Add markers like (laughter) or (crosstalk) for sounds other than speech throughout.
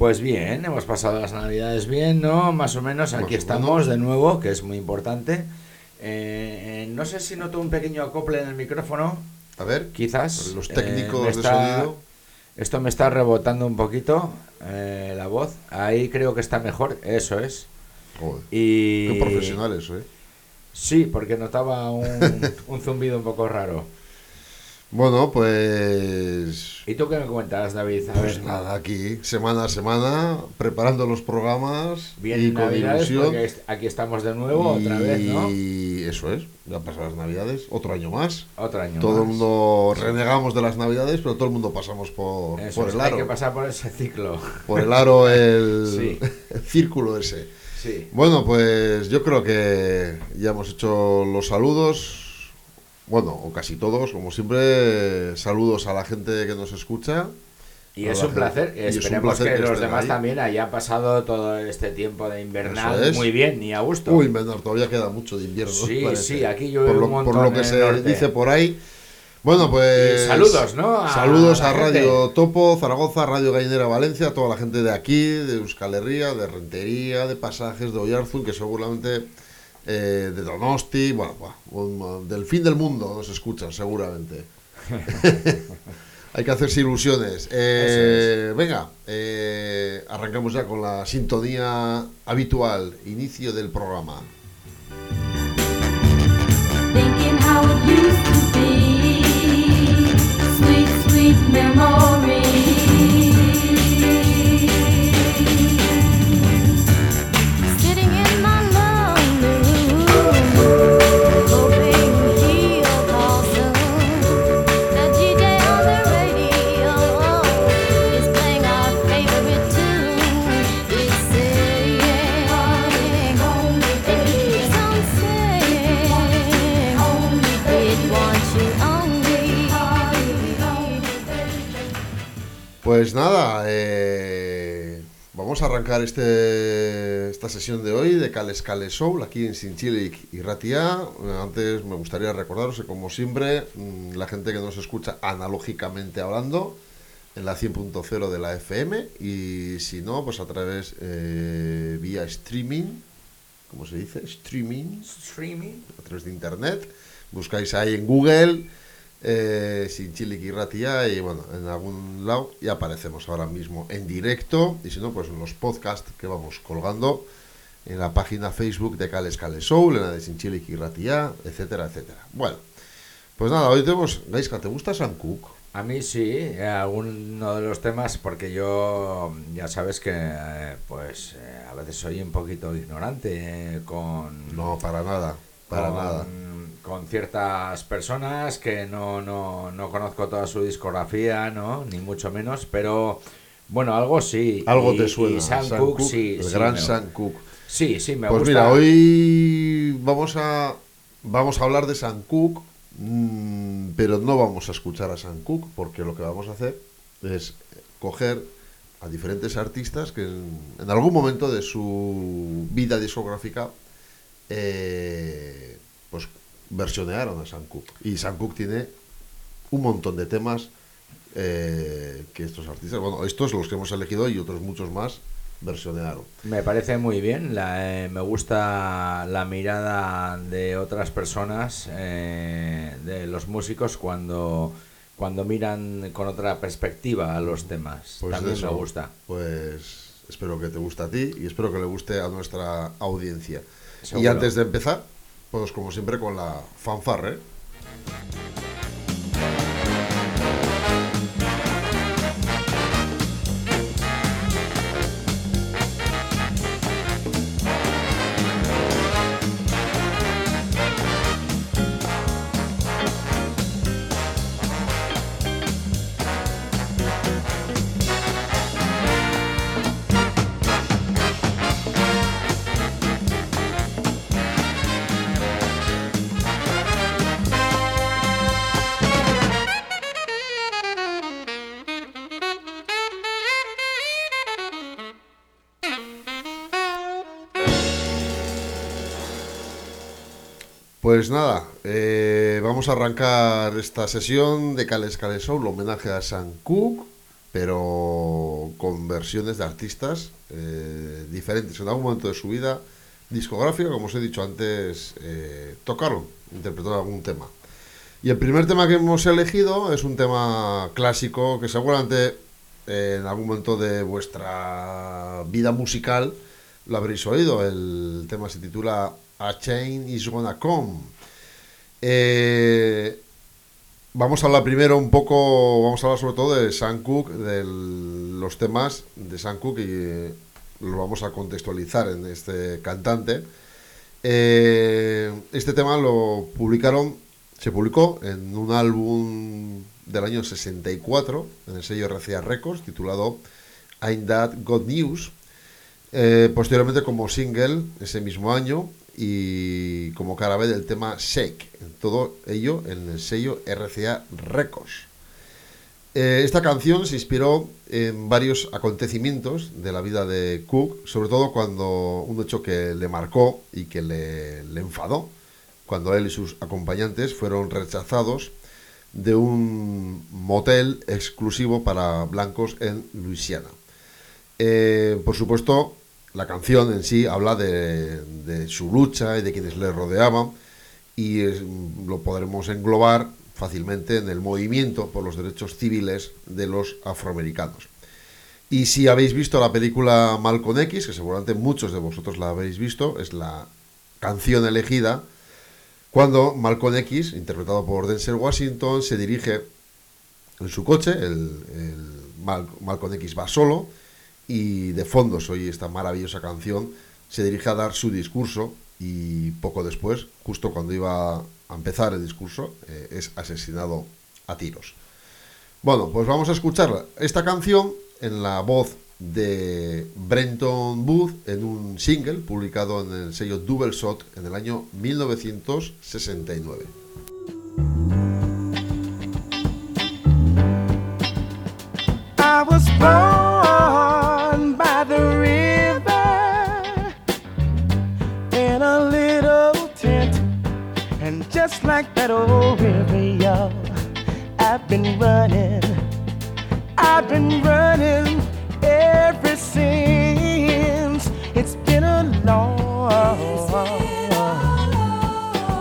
Pues bien, hemos pasado las navidades bien, ¿no? Más o menos, aquí Más estamos de nuevo, que es muy importante. Eh, no sé si noto un pequeño acople en el micrófono, A ver, quizás. los Eh, técnicos me de sonido. Esto me está rebotando un poquito eh, la voz. Ahí creo que está mejor, eso es. Joder, Y... qué profesional eso, ¿eh? Sí, porque notaba un, (laughs) un zumbido un poco raro. Bueno, pues... ¿Y tú qué me cuentas, David? A Pues ver, nada, aquí, semana a semana, preparando los programas bien y con ilusión. porque aquí estamos de nuevo, otra vez, ¿no? Y eso es, ya pasan las Navidades, otro año más. Otro año Todo el mundo renegamos de las Navidades, pero todo el mundo pasamos por, Eso por el hay que aro. pasar por ese ciclo. Por el aro, el, (laughs) Sí. el (laughs) círculo ese. Sí. Bueno, pues yo creo que ya hemos hecho los saludos. Bueno, o casi todos, como siempre, saludos a la gente que nos escucha. Y es un placer. Y es un Esperemos placer que, que los demás ahí. también hayan pasado todo este tiempo de invernal es. muy bien y a gusto. Uy, Menor, todavía queda mucho de invierno. Sí, parece. sí, aquí llueve por lo, un montón Por lo que se norte. dice por ahí. Bueno, pues. Y saludos, ¿no? A saludos a, gente. Radio Topo, Zaragoza, Radio Gallinera Valencia, a toda la gente de aquí, de Euskal Herria, de Rentería, de Pasajes, de Oyarzun, que seguramente. Eh, de Donosti, bueno, del fin del mundo nos escuchan, seguramente. (laughs) Hay que hacerse ilusiones. Eh, Venga, eh, arrancamos ya con la sintonía habitual, inicio del programa. Thinking how it used to be, sweet, sweet memories. Pues nada, eh, vamos a arrancar este, esta sesión de hoy de Cales Cales Soul aquí en Sinchilic y Ratia. Antes me gustaría recordaros que como siempre, mm, la gente que nos escucha analógicamente hablando en la 100.0 de la FM y si no, pues a través eh, vía streaming, ¿cómo se dice? Streaming Streaming. a través de internet. Buscáis ahí en Google, eh, sin Chile y bueno, en algún lado y aparecemos ahora mismo en directo. Y si no, pues en los podcasts que vamos colgando en la página Facebook de Cales Cales Soul, en la de Sin Chile y Ratia, etcétera, etcétera. Bueno, pues nada, hoy tenemos. Gaiska, ¿te gusta Sam Cook? A mí sí, eh, alguno de los temas, porque yo ya sabes que eh, pues eh, a veces soy un poquito ignorante eh, con, No, para nada, para con, nada. Con ciertas personas que no, no, no conozco toda su discografía, ¿no? Ni mucho menos, pero bueno, algo sí. Algo Y- te suena. Y Sam Cooke, sí. el sí, gran me- Sam Cook. Sí, sí, me pues gusta. mira, hoy vamos a vamos a hablar de Sam Cook, mm, pero no vamos a escuchar a Sam Cook porque lo que vamos a hacer es coger a diferentes artistas que en, en algún momento de su vida discográfica eh, pues versionearon a Sam Cooke y Sam Cooke tiene un montón de temas eh, que estos artistas, bueno, estos los que hemos elegido y otros muchos más versionearon. Me parece muy bien, la, eh, me gusta la mirada de otras personas, eh, de los músicos, cuando, cuando miran con otra perspectiva a los temas. Pues También eso, me gusta. Pues espero que te guste a ti y espero que le guste a nuestra audiencia. Y Seguro. antes de empezar, pues como siempre con la fanfarre. Pues nada, eh, vamos a arrancar esta sesión de Cales Cales Soul, homenaje a Sam Cooke, pero con versiones de artistas eh, diferentes en algún momento de su vida discográfica, como os he dicho antes, eh, tocaron, interpretaron algún tema. Y el primer tema que hemos elegido es un tema clásico que seguramente en algún momento de vuestra vida musical lo habréis oído. El tema se titula A Chain is Gonna Come. Eh, vamos a hablar primero un poco, vamos a hablar sobre todo de Sam Cooke, de los temas de Sam Cooke y eh, los vamos a contextualizar en este cantante. Eh, este tema lo publicaron, se publicó en un álbum del año 64 en el sello RCA Records titulado Ain't That God News. Posteriormente como single ese mismo año y como cara B del tema Shake, todo ello en el sello RCA Records. Eh, esta canción se inspiró en varios acontecimientos de la vida de Cook, sobre todo cuando un hecho que le marcó y que le, le enfadó, cuando él y sus acompañantes fueron rechazados de un motel exclusivo para blancos en Luisiana. Eh, por supuesto, la canción en sí habla de, su lucha y de quienes le rodeaban y lo podremos englobar fácilmente en el movimiento por los derechos civiles de los afroamericanos. Y si habéis visto la película Malcolm X, que seguramente muchos de vosotros la habéis visto, es la canción elegida cuando Malcolm X, interpretado por Denzel Washington, se dirige en su coche, el, el Mal- Malcolm X va solo y de fondo se oye esta maravillosa canción, se dirige a dar su discurso y poco después, justo cuando iba a empezar el discurso, eh, es asesinado a tiros. Bueno, pues vamos a escuchar esta canción en la voz de Brenton Booth en un single publicado en el sello Double Shot en el año 1969. Like that old river, y'all, I've been running. I've been running ever since. It's been a long,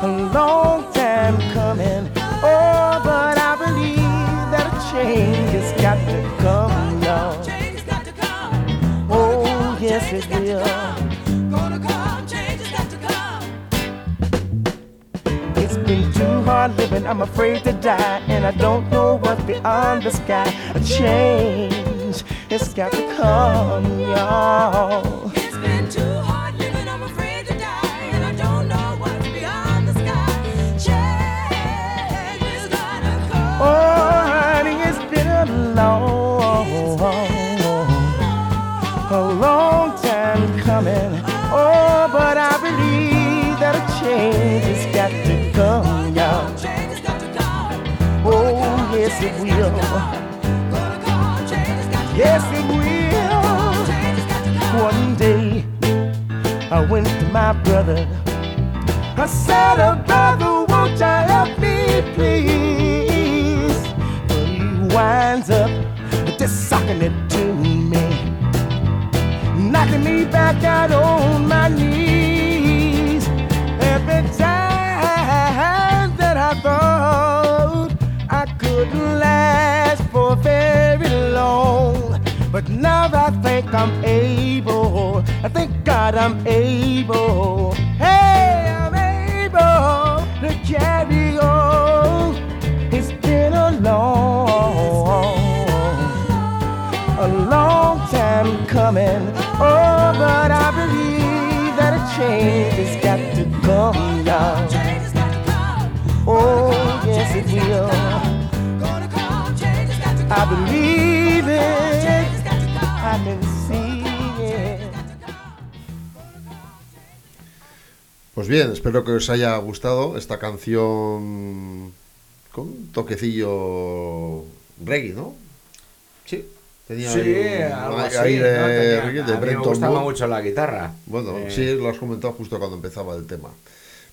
a long time coming. Oh, but I believe that a change has got to come, y'all. Change has got to come. Oh, yes, it will. I'm afraid to die, and I don't know what's beyond the sky. A change, it's got to come, y'all. It's been too hard living. I'm afraid to die, and I don't know what's beyond the sky. Change has gotta come. Oh, honey, it's been a long, yes, it will. Yes, it will. One day I went to my brother. I said, oh, brother, won't you help me, please? But he winds up just sucking it to me, knocking me back out on couldn't last for very long. But now I think I'm able. I thank God I'm able. Hey, I'm able to carry on. It's been a long, a long time coming. Oh, but I believe that a change has got to come now. Got to come. Oh, yes, it will. Believe Change it. has got to come. I can see it. Pues bien, espero que os haya gustado esta canción con un toquecillo reggae, ¿no? Sí. Tenía Sí, un algo aire así, ¿no? Tenía- reggae de a mí me Brenton gustaba Wood. mucho la guitarra. Bueno, Eh, sí, lo has comentado justo cuando empezaba el tema.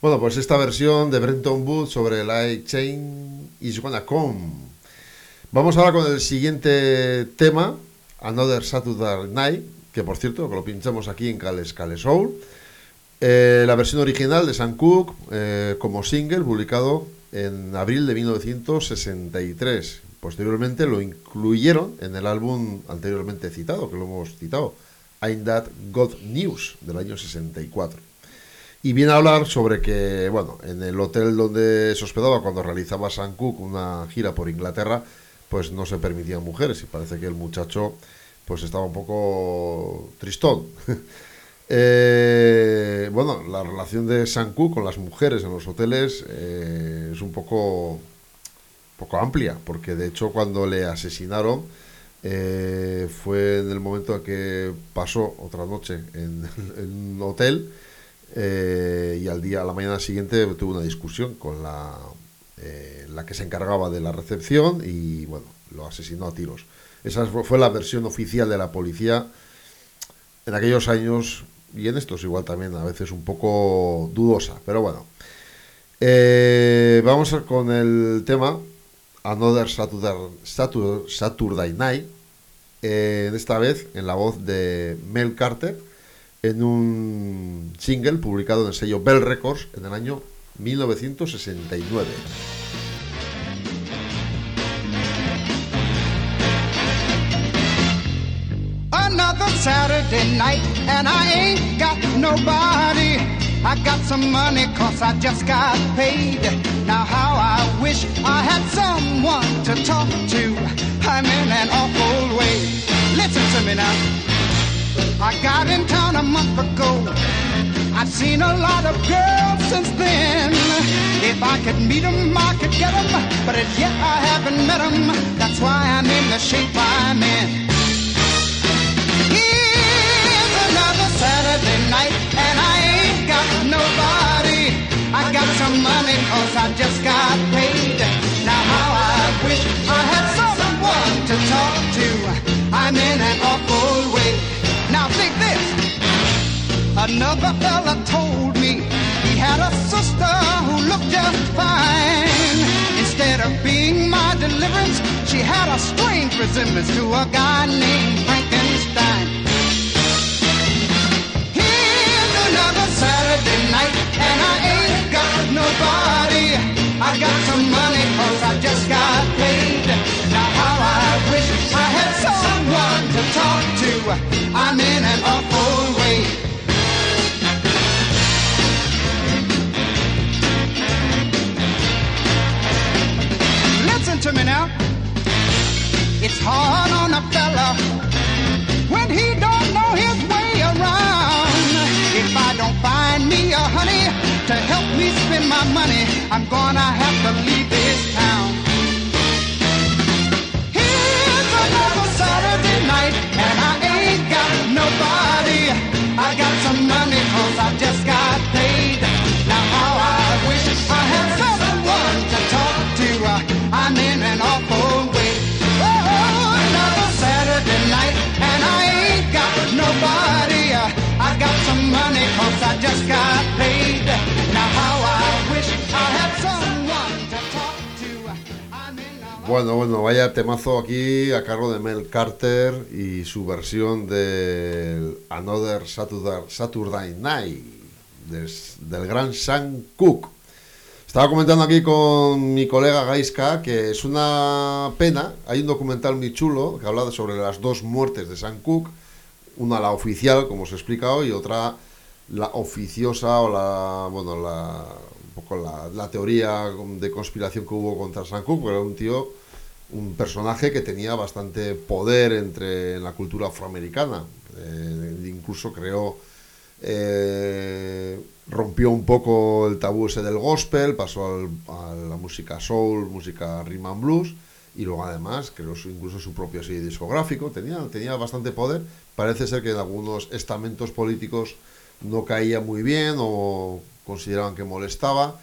Bueno, pues esta versión de Brenton Wood sobre Light Chain is Gonna Come. Vamos ahora con el siguiente tema, Another Saturday Night, que por cierto, que lo pinchamos aquí en Cales Cales Soul. Eh, la versión original de Sam Cooke eh, como single publicado en abril de 1963. Posteriormente lo incluyeron en el álbum anteriormente citado, que lo hemos citado, I'm That God News, del año 64. Y viene a hablar sobre que, bueno, en el hotel donde se hospedaba cuando realizaba Sam Cooke una gira por Inglaterra, pues no se permitían mujeres y parece que el muchacho pues estaba un poco tristón. (laughs) Eh, bueno, la relación de Cooke con las mujeres en los hoteles eh, es un poco, poco amplia, porque de hecho cuando le asesinaron eh, fue en el momento en que pasó otra noche en, (laughs) en un hotel y al día, a la mañana siguiente tuvo una discusión con la, eh, la que se encargaba de la recepción y bueno, lo asesinó a tiros. Esa fue la versión oficial de la policía en aquellos años y en estos igual también a veces un poco dudosa, pero bueno. Eh, vamos con el tema Another Saturday, Satur- Saturday Night, eh, esta vez en la voz de Mel Carter, en un single publicado en el sello Bell Records en el año 1969. Another Saturday night, and I ain't got nobody. I got some money cause I just got paid. Now, how I wish I had someone to talk to. I'm in an awful way. Listen to me now. I got in town a month ago. I've seen a lot of girls since then. If I could meet 'em, I could get 'em. But as yet I haven't met 'em. That's why I'm in the shape I'm in. Here's another Saturday night, and I ain't got nobody. I got some money cause I just got paid. Now how I wish I had someone to talk to. I'm in an awful way. Another fella told me he had a sister who looked just fine. Instead of being my deliverance, she had a strange resemblance to a guy named Frankenstein. Here's another Saturday night, and I ain't got nobody. I got some money cause I just got paid. Now how I wish I had someone to talk to. I'm in an awful hard on a fella when he don't know his way around. If I don't find me a honey to help me spend my money, I'm gonna have to leave Bueno, bueno, vaya temazo aquí a cargo de Mel Carter y su versión del Another Saturday, Night del gran Sam Cooke. Estaba comentando aquí con mi colega Gaiska que es una pena, hay un documental muy chulo que habla sobre las dos muertes de Sam Cooke, una la oficial, como os he explicado, y otra la oficiosa o la, bueno, la, poco la, teoría de conspiración que hubo contra Sam Cooke, era un tío, un personaje que tenía bastante poder entre en la cultura afroamericana, Eh, incluso creó eh, rompió un poco el tabú ese del gospel, pasó a la música soul, música rhythm and blues, y luego además creó incluso su propio sello discográfico, tenía, tenía bastante poder, parece ser que en algunos estamentos políticos no caía muy bien o consideraban que molestaba,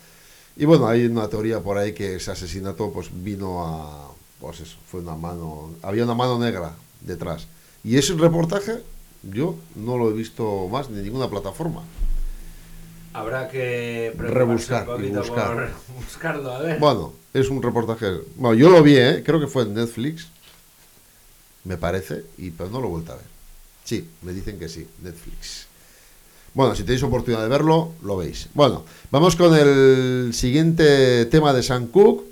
y bueno, hay una teoría por ahí que ese asesinato pues vino a, pues eso, fue una mano, había una mano negra detrás, y ese reportaje yo no lo he visto más ni en ninguna plataforma. Habrá que Rebuscar un y poquito buscar. (laughs) buscarlo, a ver. Bueno, es un reportaje. Bueno, yo lo vi, ¿eh? creo que fue en Netflix. me parece, y pero no lo he vuelto a ver. Sí, me dicen que sí, Netflix. Bueno, si tenéis oportunidad de verlo, lo veis. Bueno, vamos con el siguiente tema de Sam Cooke,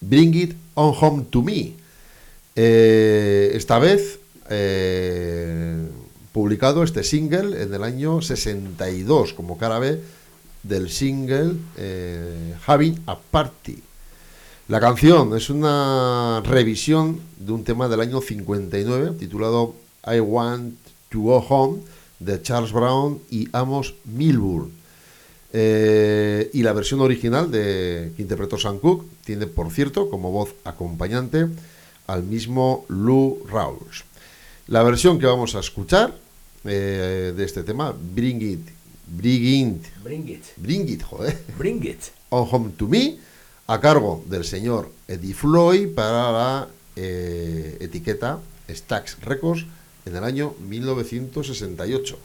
Bring It On Home To Me. Eh, esta vez eh, publicado este single en el año 62 como cara B del single eh, Having a Party. La canción es una revisión de un tema del año 59 titulado I Want to Go Home de Charles Brown y Amos Milburn. Eh, y la versión original de, que interpretó Sam Cooke tiene, por cierto, como voz acompañante al mismo Lou Rawls. La versión que vamos a escuchar eh, de este tema, Bring It, Bring It, Bring it. Bring It, joder, Bring it. On Home to Me, a cargo del señor Eddie Floyd para la eh, etiqueta Stax Records en el año 1968.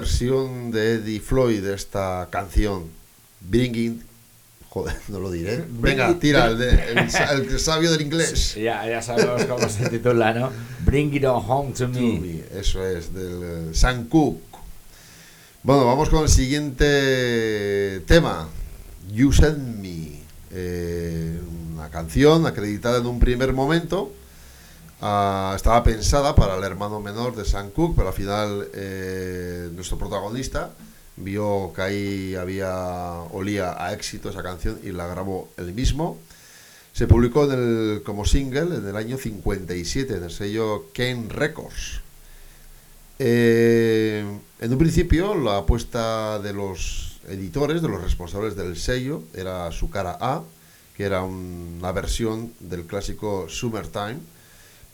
Versión de Eddie Floyd de esta canción. Bring It. Joder, no lo diré. Venga, tira, el, de- el sa- el sabio del inglés. Ya, ya sabemos cómo se titula, ¿no? Bring it on home to me. Eso es, del eh, Sam Cooke. Bueno, vamos con el siguiente tema. You Send Me. Eh, una canción acreditada en un primer momento. Ah, estaba pensada para el hermano menor de Sam Cooke, pero al final eh, nuestro protagonista vio que ahí había olía a éxito esa canción y la grabó él mismo. Se publicó como single en el año 57 en el sello Kane Records. Eh, en un principio la apuesta de los editores, de los responsables del sello, era su cara A, que era una versión del clásico Summertime,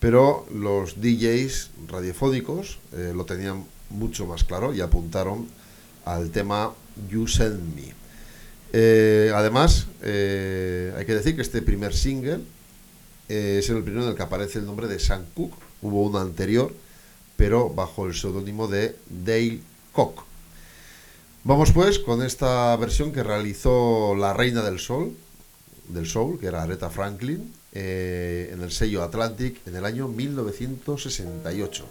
pero los DJs radiofónicos eh, lo tenían mucho más claro y apuntaron al tema You Send Me. Eh, además, eh, hay que decir que este primer single es el primero en el que aparece el nombre de Sam Cooke. Hubo uno anterior, pero bajo el seudónimo de Dale Cook. Vamos pues con esta versión que realizó la reina del sol, del soul, que era Aretha Franklin, eh, en el sello Atlantic en el año 1968.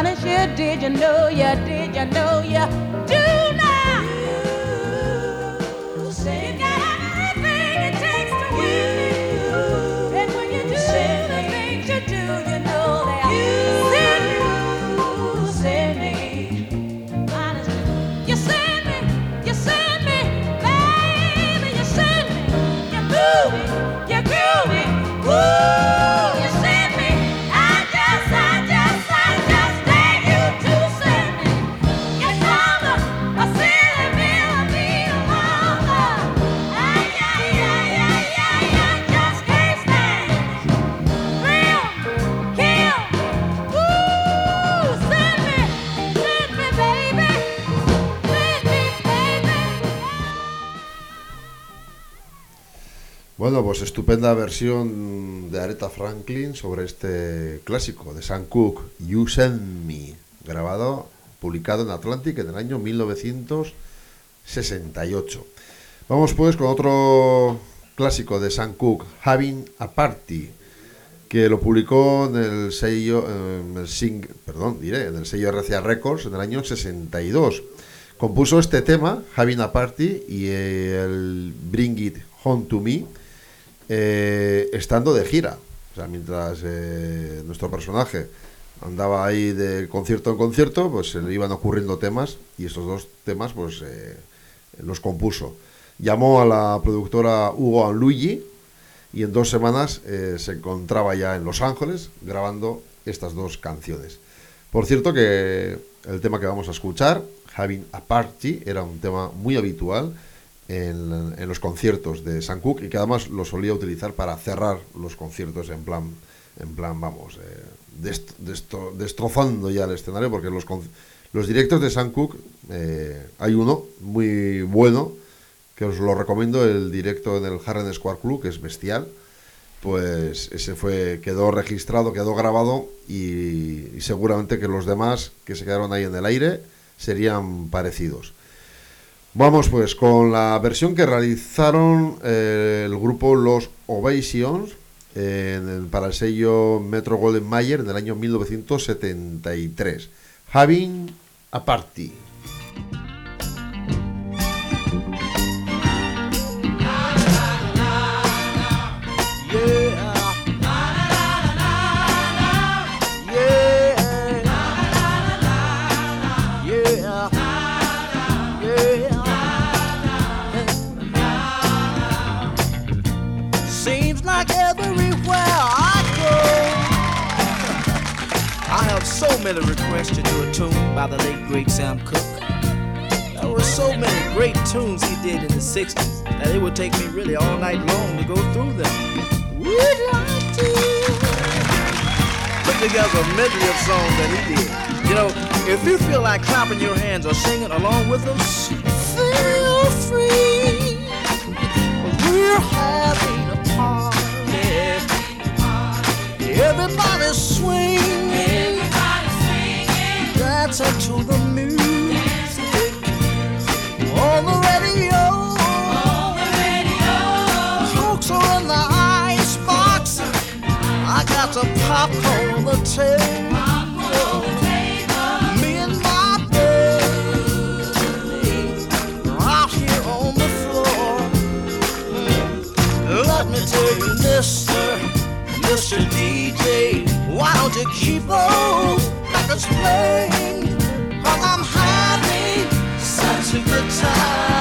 Honest you did, you know you did, you know you do Bueno, pues estupenda versión de Aretha Franklin sobre este clásico de Sam Cooke, You Send Me, grabado, publicado en Atlantic en el año 1968. Vamos pues con otro clásico de Sam Cooke, Having a Party, que lo publicó en el sello, en el sing, perdón, diré, en el sello RCA Records en el año 62. Compuso este tema, Having a Party, y el Bring It Home to Me, eh, estando de gira. O sea, mientras eh, nuestro personaje andaba ahí de concierto en concierto, pues se le iban ocurriendo temas y estos dos temas pues eh, los compuso. Llamó a la productora Hugo Luigi y en dos semanas se encontraba ya en Los Ángeles grabando estas dos canciones. Por cierto que el tema que vamos a escuchar, Having a Party, era un tema muy habitual en, los conciertos de Sam Cooke y que además lo solía utilizar para cerrar los conciertos en plan, en plan vamos, eh, dest- desto- destrozando ya el escenario porque los, los directos de Sam Cooke, eh, hay uno muy bueno que os lo recomiendo, el directo en el Harren Square Club, que es bestial. Pues ese fue, quedó registrado, quedó grabado y seguramente que los demás que se quedaron ahí en el aire serían parecidos. Vamos pues con la versión que realizaron eh, el grupo Los Ovations para el sello Metro Golden Mayer en el año 1973. Having a Party. Many requests to do a tune by the late great Sam Cooke. There were so many great tunes he did in the 60s that it would take me really all night long to go through them. Would like to put together a medley of songs that he did. You know, if you feel like clapping your hands or singing along with us, feel free. We're having a party. Everybody's swinging. Dancing to the music. On the radio. Folks are in the icebox. I got some popcorn on the table. Me and my baby out here on the floor. Let me tell you this, sir, Mr. DJ, why don't you keep on records playing I'm having such a good time.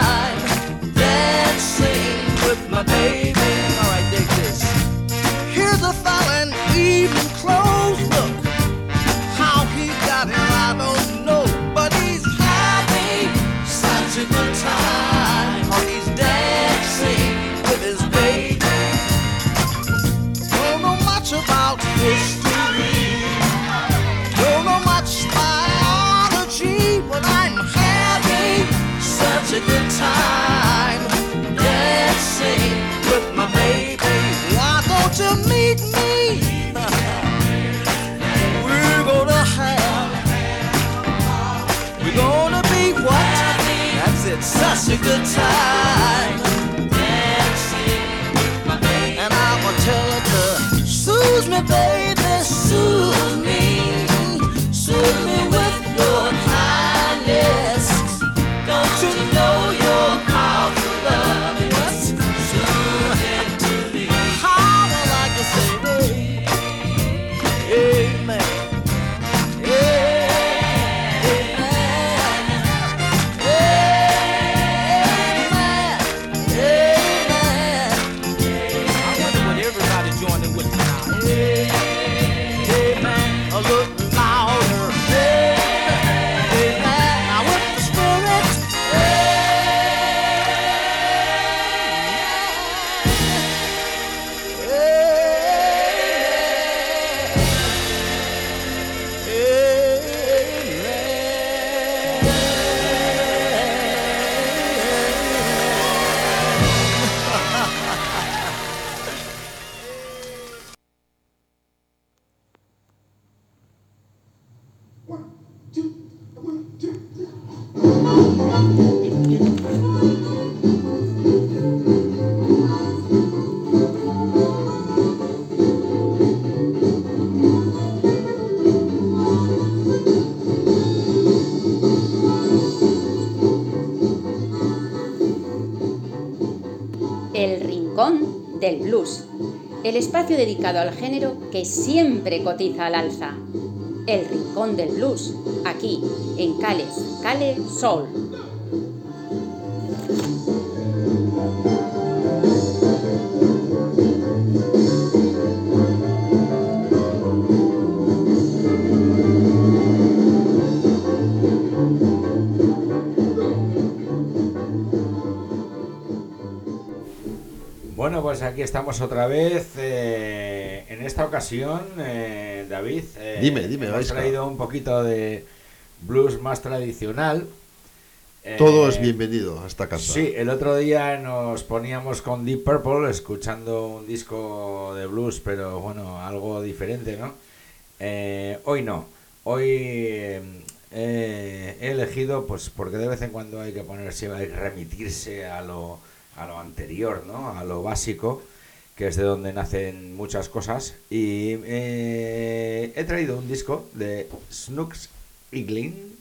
time. Let's sing with my baby. Why don't you meet me? We're gonna have. We're gonna be what? That's it. Such a good time. And I will tell her to soothe me, baby, soothe. Del Blues, el espacio dedicado al género que siempre cotiza al alza. El Rincón del Blues, aquí, en Cales, Cale Soul. Bueno, pues aquí estamos otra vez. eh, en esta ocasión, eh, David, eh, Dime, dime, hemos traído un poquito de blues más tradicional. Eh, Todo es bienvenido a esta casa. Sí, el otro día nos poníamos con Deep Purple escuchando un disco de blues, pero bueno, algo diferente, ¿no? Hoy no. Hoy he elegido, pues porque de vez en cuando hay que ponerse, hay que remitirse a lo, a lo anterior, ¿no? A lo básico, que es de donde nacen muchas cosas. Y eh, he traído un disco de Snooks Eaglin,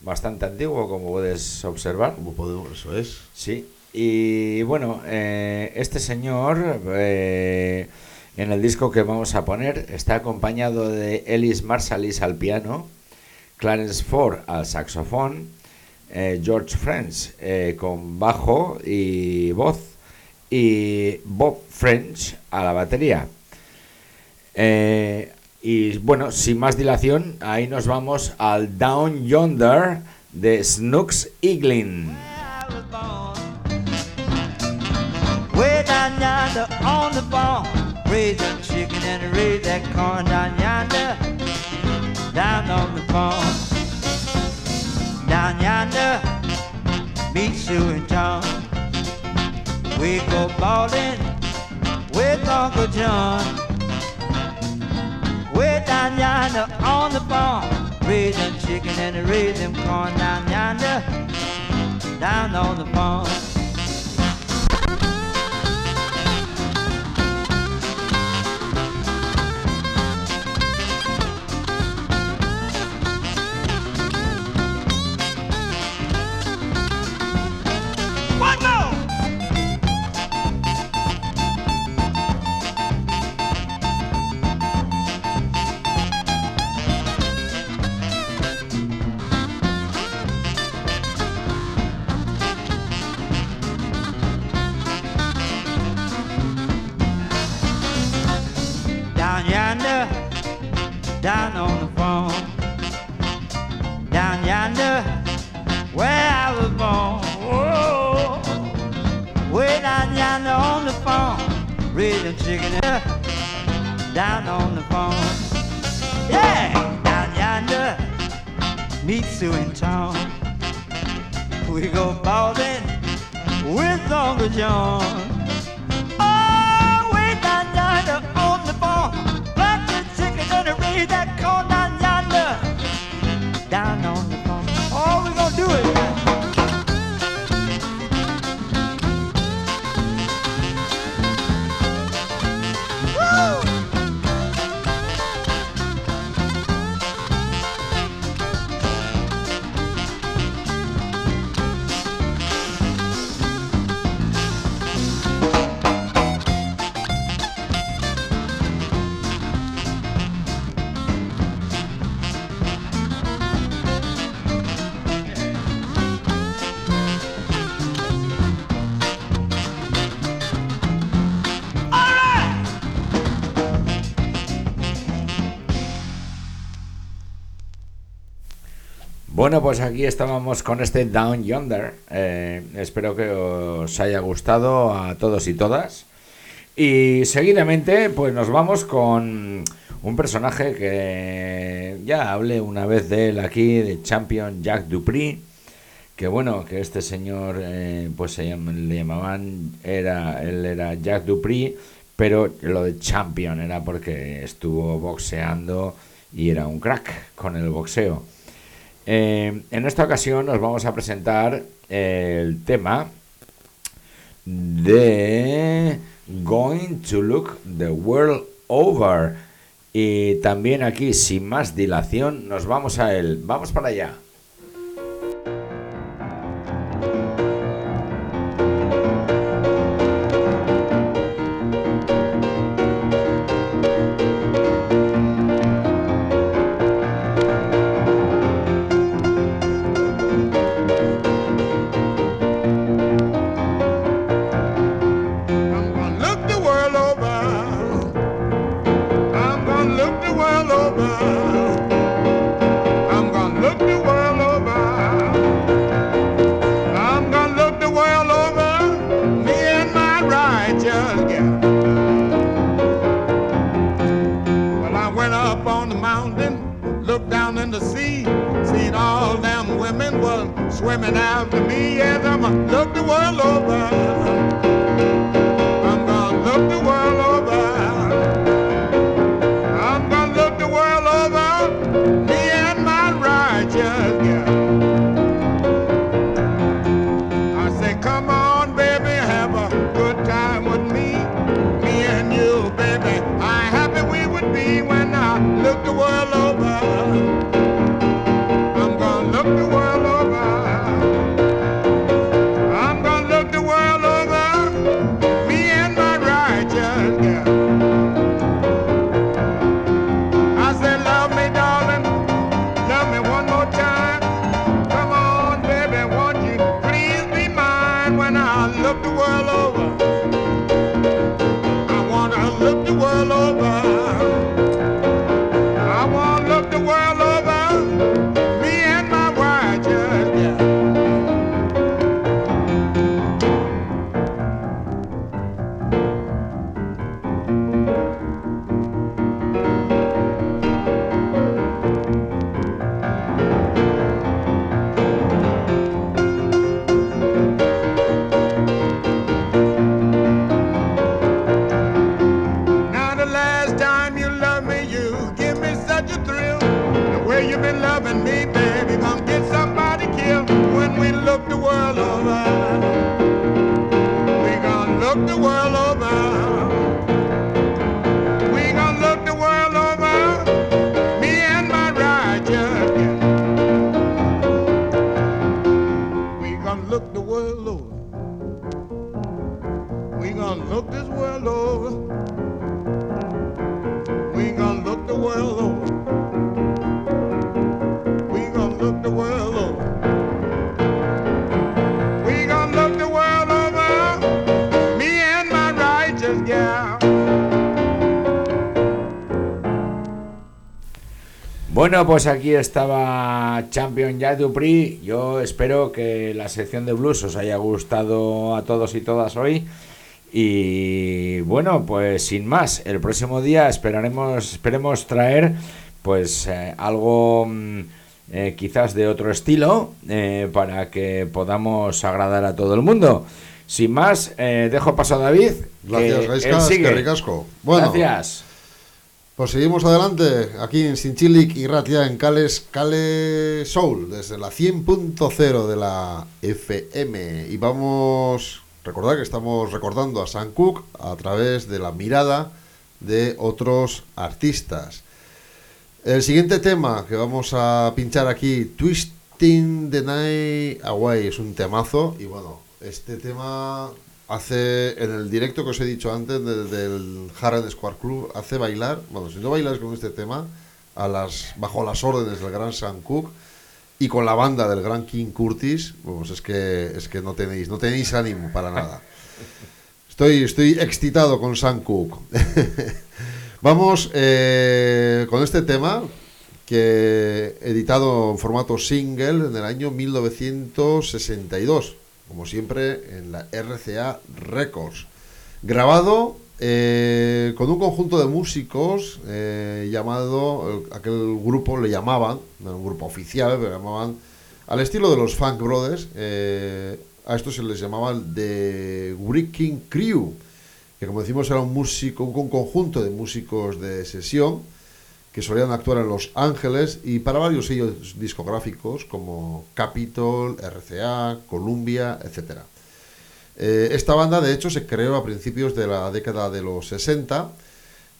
bastante antiguo, como puedes observar. Como podemos, eso es. Sí, y bueno, eh, este señor eh, en el disco que vamos a poner está acompañado de Ellis Marsalis al piano, Clarence Ford al saxofón, eh, George French eh, con bajo y voz y Bob French a la batería. Eh, y bueno, sin más dilación, ahí nos vamos al Down Yonder de Snooks Eaglin. Down yonder on the farm, raise that chicken and raise that corn down yonder, down on the farm. Down yonder, meet Sue and Tom. We go ballin' with Uncle John. Way down yonder on the farm, raise them chicken and raise them corn down yonder, down on the farm. Meet Sue and Tom. We go ballin' with Uncle John. Oh, way down yonder on the farm, black the chicken and raise that corn down yonder, down on the farm. Oh, we gonna do it. Bueno, pues aquí estábamos con este Down Yonder. Eh, espero que os haya gustado a todos y todas. Y seguidamente, pues nos vamos con un personaje que ya hablé una vez de él aquí, de Champion Jack Dupri. Que bueno, que este señor, eh, pues se le llamaban, era, él era Jack Dupri, pero lo de Champion era porque estuvo boxeando y era un crack con el boxeo. Eh, en esta ocasión nos vamos a presentar el tema de Going to Look the World Over. Y también aquí, sin más dilación, nos vamos a él. Vamos para allá. Bueno, pues aquí estaba Champion Jack Dupri. Yo espero que la sección de blues os haya gustado a todos y todas hoy. Y bueno, pues sin más, el próximo día esperaremos, esperemos traer pues eh, algo mm, eh, quizás de otro estilo eh, para que podamos agradar a todo el mundo. Sin más, eh, dejo paso a David. Gracias, que él Gaiscas, sigue. que ricasco. Bueno, Gracias. Pues seguimos adelante aquí en Sinchilik y Ratia en Cales Cale Soul desde la 100.0 de la FM y vamos recordar que estamos recordando a Sam Cooke a través de la mirada de otros artistas. El siguiente tema que vamos a pinchar aquí, Twisting the Night Away, es un temazo y bueno, este tema hace en el directo que os he dicho antes de- del Harrod Square Club hace bailar, bueno, si no bailas con este tema a las bajo las órdenes del gran Sam Cooke y con la banda del gran King Curtis, pues es que es que no tenéis no tenéis ánimo para nada. Estoy estoy excitado con Sam Cooke. (laughs) Vamos eh, con este tema que editado en formato single en el año 1962, como siempre en la RCA Records. Grabado eh, con un conjunto de músicos eh, llamado, eh, aquel grupo le llamaban, no era un grupo oficial, pero llamaban al estilo de los Funk Brothers, a estos se les llamaba The Wrecking Crew, que como decimos era un músico, un conjunto de músicos de sesión que solían actuar en Los Ángeles y para varios sellos discográficos como Capitol, RCA, Columbia, etcétera. Eh, esta banda, de hecho, se creó a principios de la década de los 60,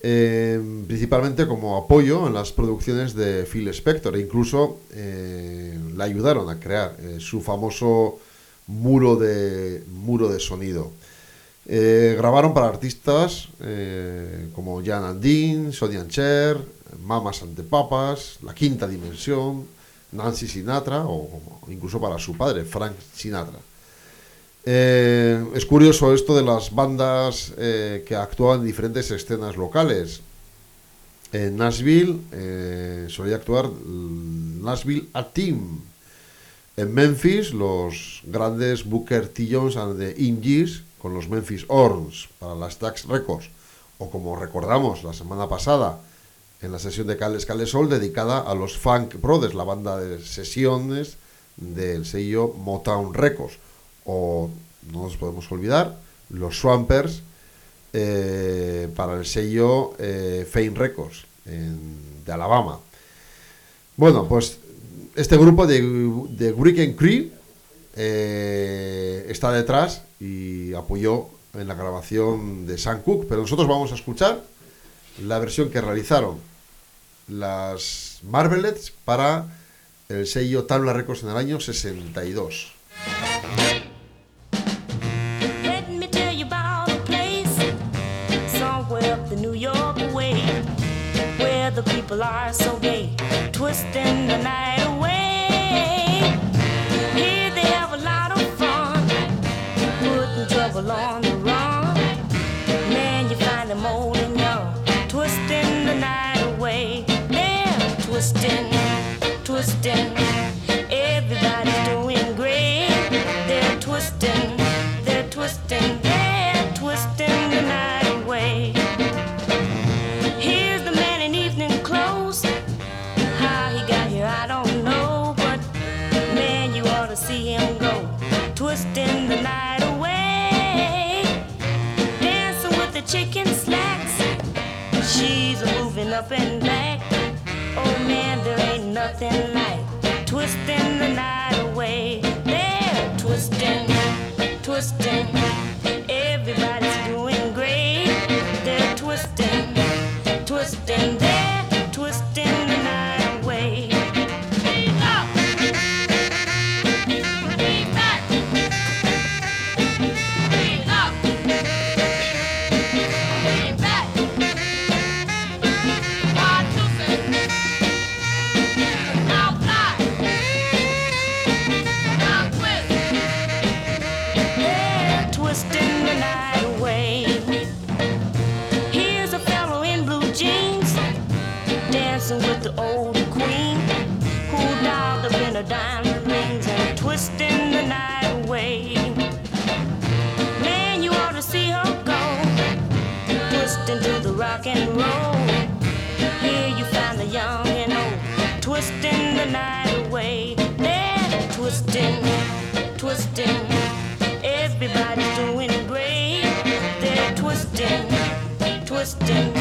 eh, principalmente como apoyo en las producciones de Phil Spector, e incluso eh, la ayudaron a crear eh, su famoso muro de, muro de sonido. Grabaron para artistas como Jan Andin, Sonny Cher, Mamas ante Papas, La Quinta Dimensión, Nancy Sinatra o incluso para su padre, Frank Sinatra. Eh, es curioso esto de las bandas eh, que actúan en diferentes escenas locales. En Nashville eh, solía actuar Nashville A Team. En Memphis, los grandes Booker T. Jones and the Ingies con los Memphis Horns para las Stax Records. O como recordamos la semana pasada, en la sesión de Cales Calesol dedicada a los Funk Brothers, la banda de sesiones del sello Motown Records o no nos podemos olvidar los Swampers eh, para el sello eh, Fame Records de Alabama. Bueno, pues este grupo de, de Hurricane Crew eh, está detrás y apoyó en la grabación de Sam Cooke, pero nosotros vamos a escuchar la versión que realizaron las Marvelettes para el sello Tabla Records en el año 62. Let diamond rings and twisting the night away. Man, you ought to see her go, twisting to the rock and roll. Here you find the young and old, twisting the night away. They're twisting, twisting. Everybody's doing great. They're twisting, twisting.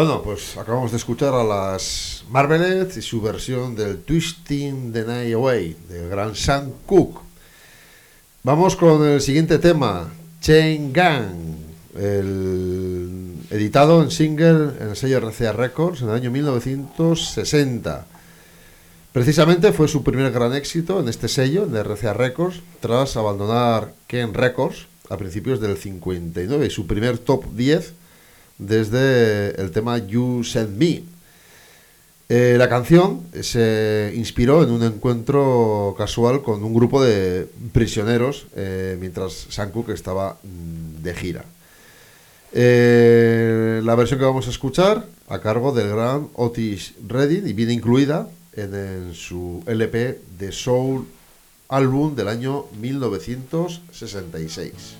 Bueno, pues acabamos de escuchar a las Marvelettes y su versión del Twisting the Night Away del gran Sam Cooke. Vamos con el siguiente tema, Chain Gang, editado en single en el sello RCA Records en el año 1960. Precisamente fue su primer gran éxito en este sello de RCA Records tras abandonar Ken Records a principios del 59 y su primer top 10 desde el tema You Send Me. Eh, la canción se inspiró en un encuentro casual con un grupo de prisioneros eh, mientras Cooke estaba mm, de gira. Eh, la versión que vamos a escuchar a cargo del gran Otis Redding y viene incluida en, en su LP de Soul álbum del año 1966.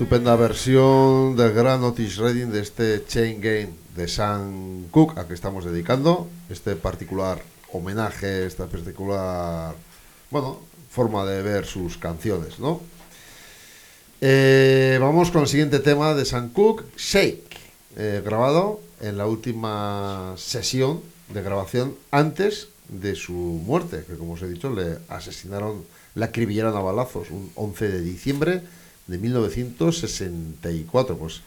Estupenda versión del gran Otis Redding de este Chain Game de Sam Cooke a que estamos dedicando este particular homenaje, esta particular, bueno, forma de ver sus canciones, ¿no? Eh, vamos con el siguiente tema de Sam Cooke, Shake, eh, grabado en la última sesión de grabación antes de su muerte, que como os he dicho le asesinaron, le acribillaron a balazos un 11 de diciembre de 1964. Pues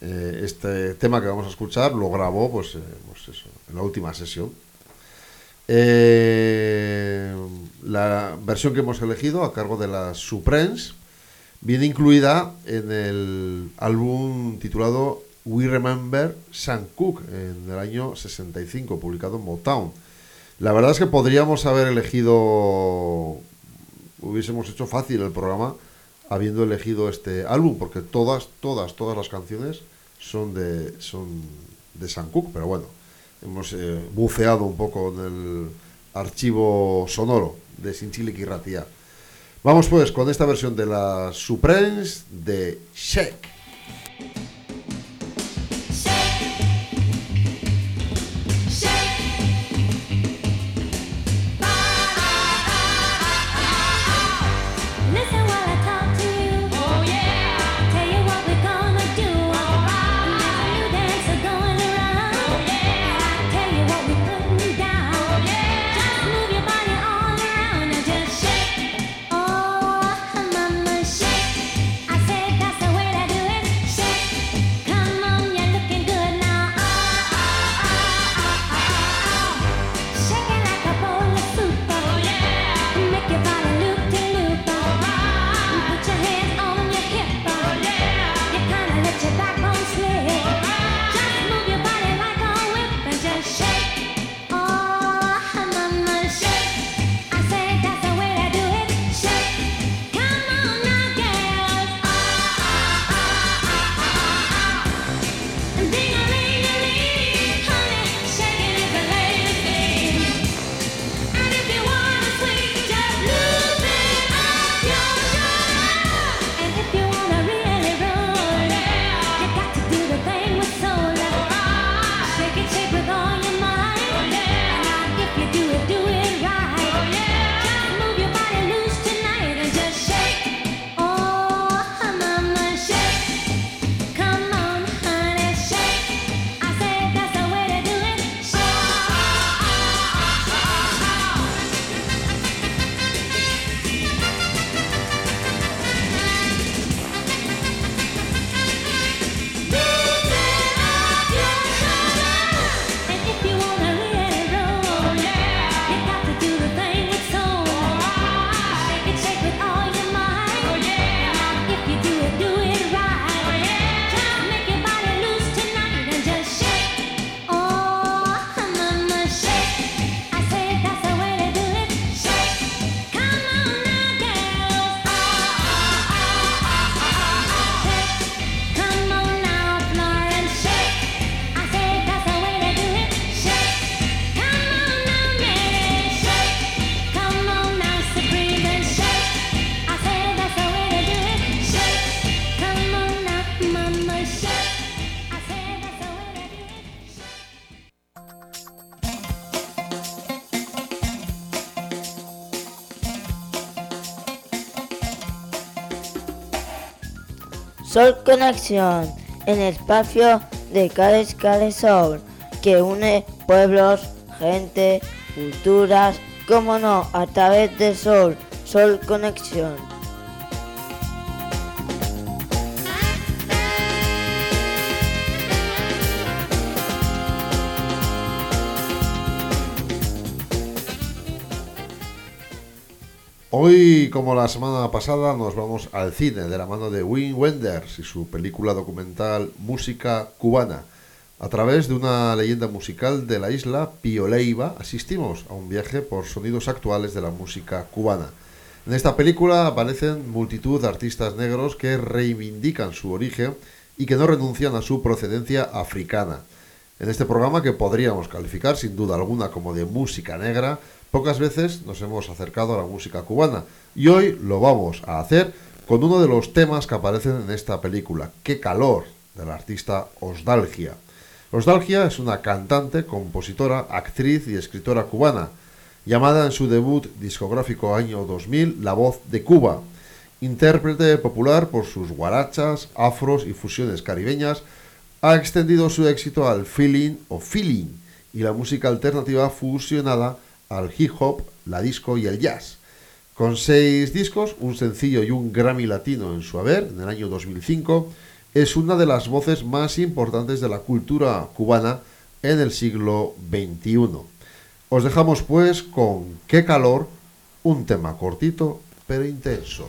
eh, este tema que vamos a escuchar lo grabó pues, eh, pues eso, en la última sesión. Eh, la versión que hemos elegido a cargo de las Supremes viene incluida en el álbum titulado We Remember Sam Cooke en el año 65, publicado en Motown. La verdad es que podríamos haber elegido, hubiésemos hecho fácil el programa habiendo elegido este álbum, porque todas, todas, todas las canciones son de, son de Sam Cooke, pero bueno, hemos eh, buceado un poco en el archivo sonoro de Sinchilic y Ratia. Vamos pues con esta versión de las Supremes de Shake. Conexión, el espacio de Cales Cales Soul, que une pueblos, gente, culturas, como no, a través de Sol, Sol Conexión. Hoy, como la semana pasada, nos vamos al cine de la mano de Wim Wenders y su película documental Música Cubana. A través de una leyenda musical de la isla Pio Leiva, asistimos a un viaje por sonidos actuales de la música cubana. En esta película aparecen multitud de artistas negros que reivindican su origen y que no renuncian a su procedencia africana. En este programa, que podríamos calificar sin duda alguna como de música negra, pocas veces nos hemos acercado a la música cubana y hoy lo vamos a hacer con uno de los temas que aparecen en esta película, Qué calor, del artista Osdalgia. Osdalgia es una cantante, compositora, actriz y escritora cubana, llamada en su debut discográfico año 2000 La Voz de Cuba, intérprete popular por sus guarachas, afros y fusiones caribeñas, ha extendido su éxito al feeling o feeling y la música alternativa fusionada al hip hop, la disco y el jazz. Con seis discos, un sencillo y un Grammy latino en su haber, en el año 2005, es una de las voces más importantes de la cultura cubana en el siglo XXI. Os dejamos pues con Qué calor, un tema cortito pero intenso.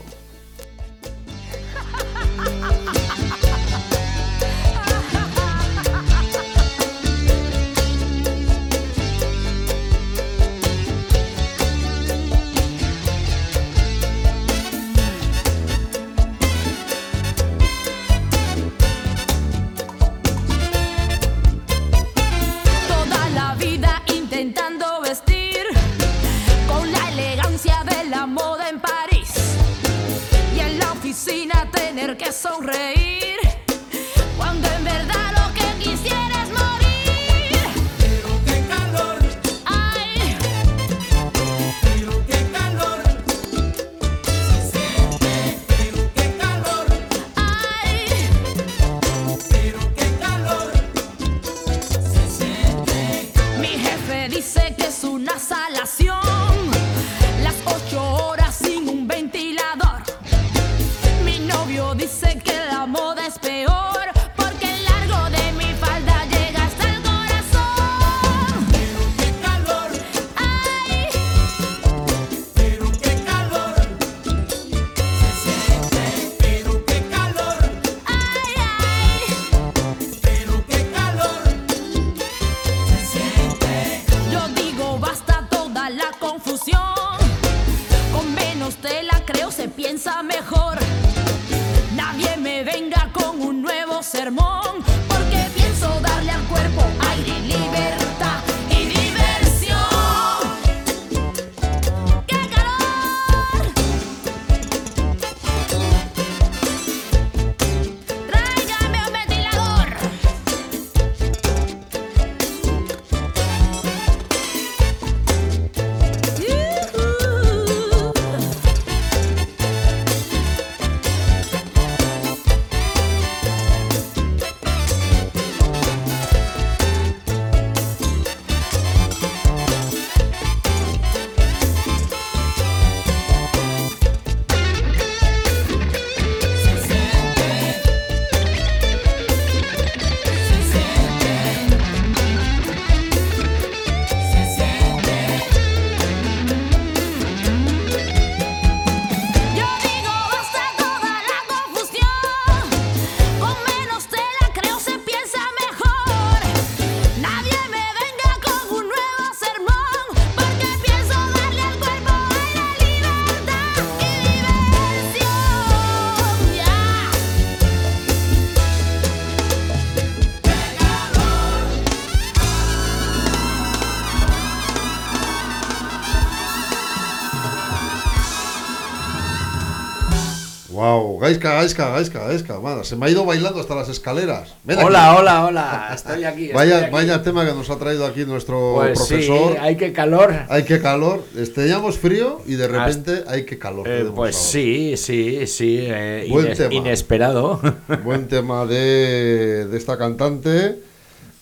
Se me ha ido bailando hasta las escaleras. Ven aquí. Hola, hola, hola. Estoy aquí. estoy Vaya, aquí. vaya tema que nos ha traído aquí nuestro Pues profesor. sí, hay que calor. Hay que calor. Teníamos frío y de repente hay que calor. Eh, pues sí, sí, sí. eh, Buen ines- tema. Inesperado. (laughs) Buen tema de, de esta cantante.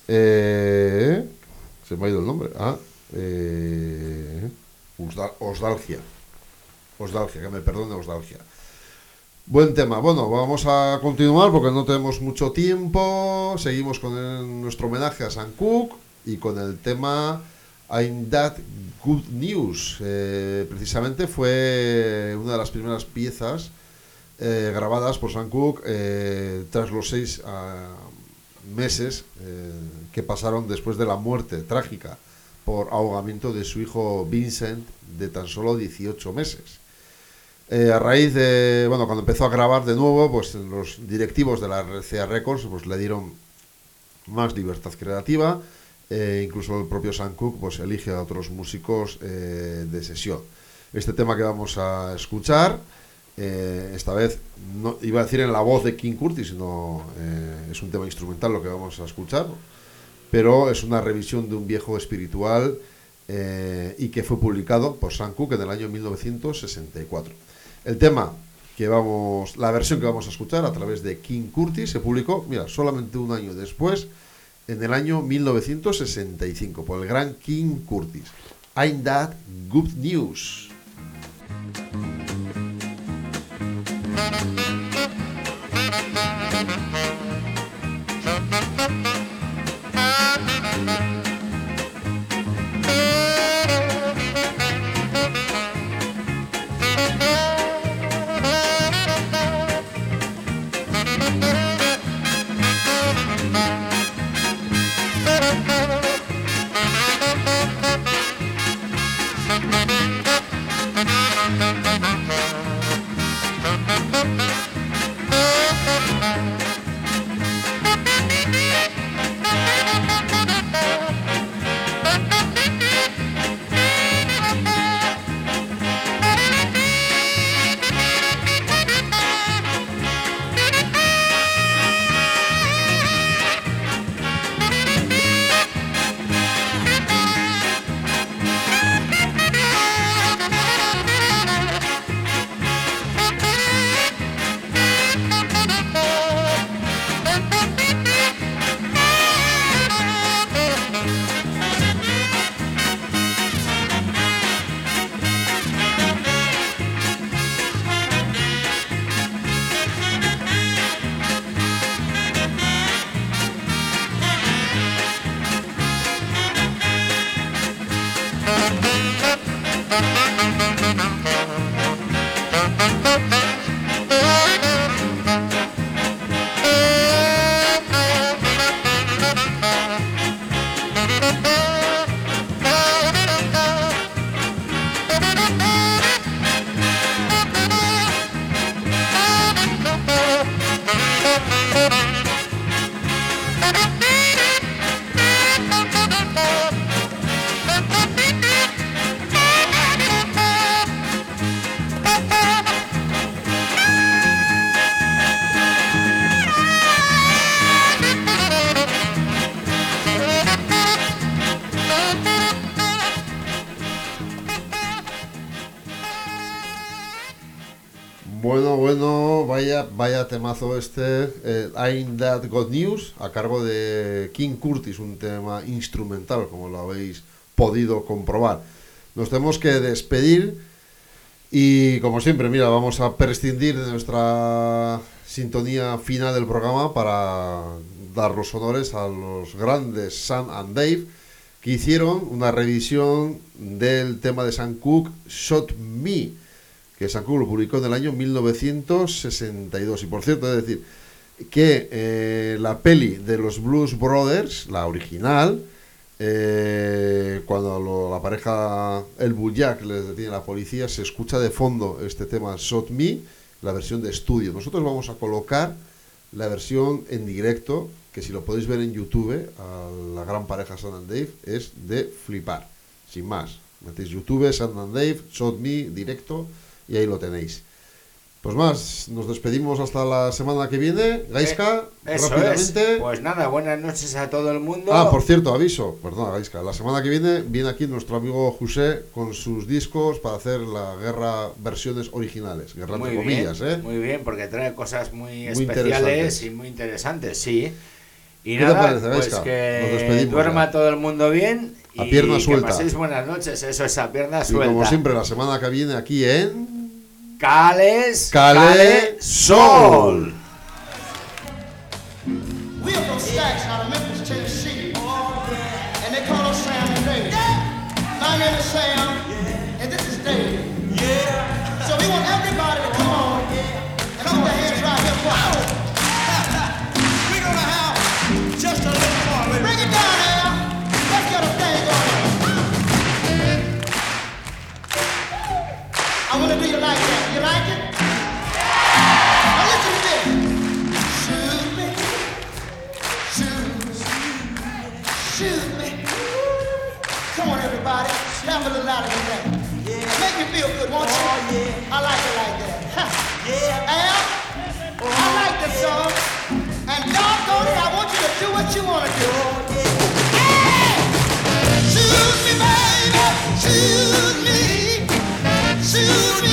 eh, se me ha ido el nombre. Ah, eh, Osdal- Osdalgia. Osdalgia, que me perdone Osdalgia. Buen tema. Bueno, vamos a continuar porque no tenemos mucho tiempo. Seguimos con nuestro homenaje a Sam Cooke y con el tema I'm That Good News. Eh, precisamente fue una de las primeras piezas eh, grabadas por Sam Cooke eh, tras los seis ah, meses que pasaron después de la muerte trágica por ahogamiento de su hijo Vincent de tan solo 18 meses. Eh, a raíz de, bueno, cuando empezó a grabar de nuevo, pues los directivos de la RCA Records pues, le dieron más libertad creativa, eh, incluso el propio Sam Cooke pues, elige a otros músicos eh, de sesión. Este tema que vamos a escuchar, eh, esta vez no iba a decir en la voz de King Curtis, sino es un tema instrumental lo que vamos a escuchar, pero es una revisión de un viejo espiritual y que fue publicado por Sam Cooke en el año 1964. El tema que vamos, la versión que vamos a escuchar a través de King Curtis se publicó, mira, solamente un año después, en el año 1965, por el gran King Curtis. I'm that good news. Temazo este, eh, That God News, a cargo de King Curtis, un tema instrumental, como lo habéis podido comprobar. Nos tenemos que despedir y, como siempre, mira, vamos a prescindir de nuestra sintonía final del programa para dar los honores a los grandes Sam and Dave, que hicieron una revisión del tema de Sam Cooke, Shot Me, que Cooke lo publicó en el año 1962. Y por cierto, es decir, que eh, la peli de los Blues Brothers, la original, eh, cuando la pareja El Bullack les detiene la policía, se escucha de fondo este tema Shot Me, la versión de estudio. Nosotros vamos a colocar la versión en directo, que si lo podéis ver en YouTube, a la gran pareja San and Dave, es de flipar, sin más. Metéis YouTube, San and Dave, Shot Me, directo, y ahí lo tenéis. Pues más, nos despedimos hasta la semana que viene. Gaiska, Eh, rápidamente. es. Pues nada, buenas noches a todo el mundo. Ah, por cierto, aviso, perdón, Gaiska. La semana que viene viene aquí nuestro amigo José con sus discos para hacer la guerra versiones originales. Guerra muy entre bien, comillas, ¿eh? Muy bien, porque trae cosas muy, Muy especiales y muy interesantes, sí. Y ¿Qué te nada, parece, pues Gaisca? Nos que despedimos duerma ya. todo el mundo bien A y pierna que suelta. paséis buenas noches, eso es a pierna Y suelta. como siempre, la semana que viene aquí en. Cales, Cale Cale Sol. We are Excuse me. Come on, everybody. have a little lot of that. Yeah. Make me feel good, won't you? Oh, yeah. I like it like that. Yeah. Al, oh, I like the yeah. song. And doggone it, I want you to do what you want to do. Oh, yeah. Hey! Shoot me, baby. Shoot me. Shoot me.